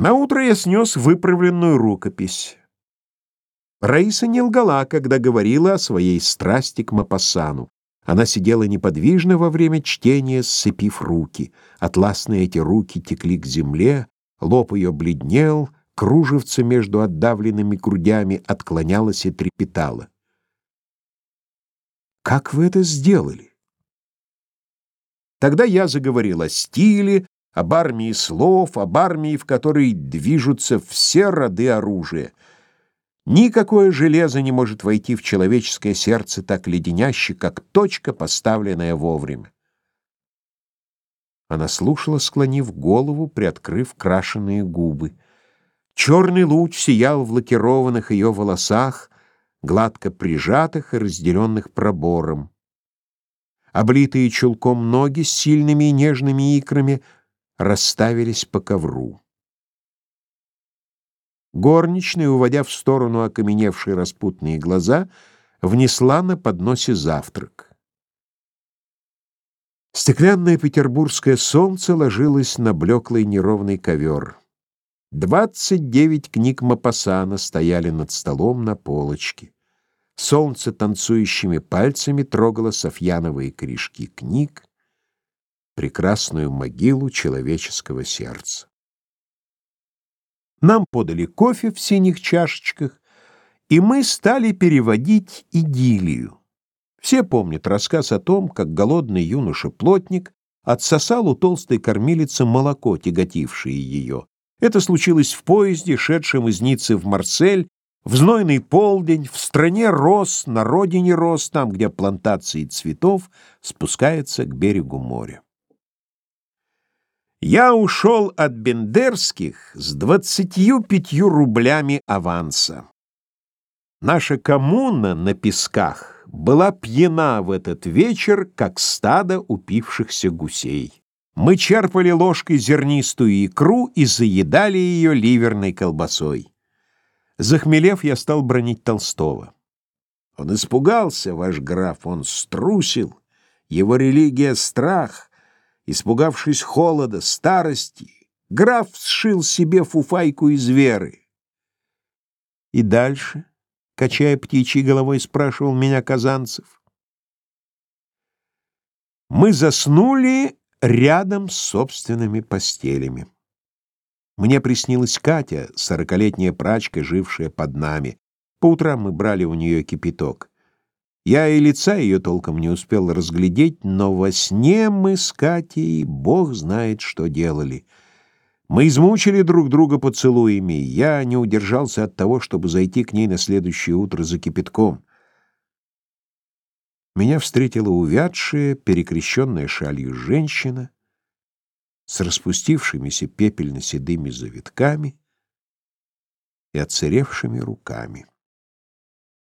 Наутро я снес выправленную рукопись. Раиса не лгала, когда говорила о своей страсти к Мапассану. Она сидела неподвижно во время чтения, сцепив руки. Атласные эти руки текли к земле, лоб ее бледнел, кружевце между отдавленными грудями отклонялось и трепетало. «Как вы это сделали?» Тогда я заговорил о стиле, об армии слов, об армии, в которой движутся все роды оружия. Никакое железо не может войти в человеческое сердце так леденяще, как точка, поставленная вовремя. Она слушала, склонив голову, приоткрыв крашеные губы. Черный луч сиял в лакированных ее волосах, гладко прижатых и разделенных пробором. Облитые чулком ноги с сильными и нежными икрами — расставились по ковру. Горничная, уводя в сторону окаменевшие распутные глаза, внесла на подносе завтрак. Стеклянное петербургское солнце ложилось на блеклый неровный ковер. Двадцать девять книг Мапассана стояли над столом на полочке. Солнце танцующими пальцами трогало софьяновые корешки книг прекрасную могилу человеческого сердца. Нам подали кофе в синих чашечках, и мы стали переводить идиллию. Все помнят рассказ о том, как голодный юноша-плотник отсосал у толстой кормилицы молоко, тяготившее ее. Это случилось в поезде, шедшем из Ниццы в Марсель, в знойный полдень, в стране роз, на родине роз, там, где плантации цветов спускаются к берегу моря. Я ушел от Бендерских с двадцатью пятью рублями аванса. Наша коммуна на песках была пьяна в этот вечер, как стадо упившихся гусей. Мы черпали ложкой зернистую икру и заедали ее ливерной колбасой. Захмелев, я стал бронить Толстого. Он испугался, ваш граф, он струсил. Его религия — страх. Испугавшись холода, старости, граф сшил себе фуфайку из веры. И дальше, качая птичьей головой, спрашивал меня Казанцев. Мы заснули рядом с собственными постелями. Мне приснилась Катя, сорокалетняя прачка, жившая под нами. По утрам мы брали у нее кипяток. Я и лица ее толком не успел разглядеть, но во сне мы с Катей, бог знает, что делали. Мы измучили друг друга поцелуями. Я не удержался от того, чтобы зайти к ней на следующее утро за кипятком. Меня встретила увядшая, перекрещенная шалью женщина с распустившимися пепельно-седыми завитками и отсыревшими руками.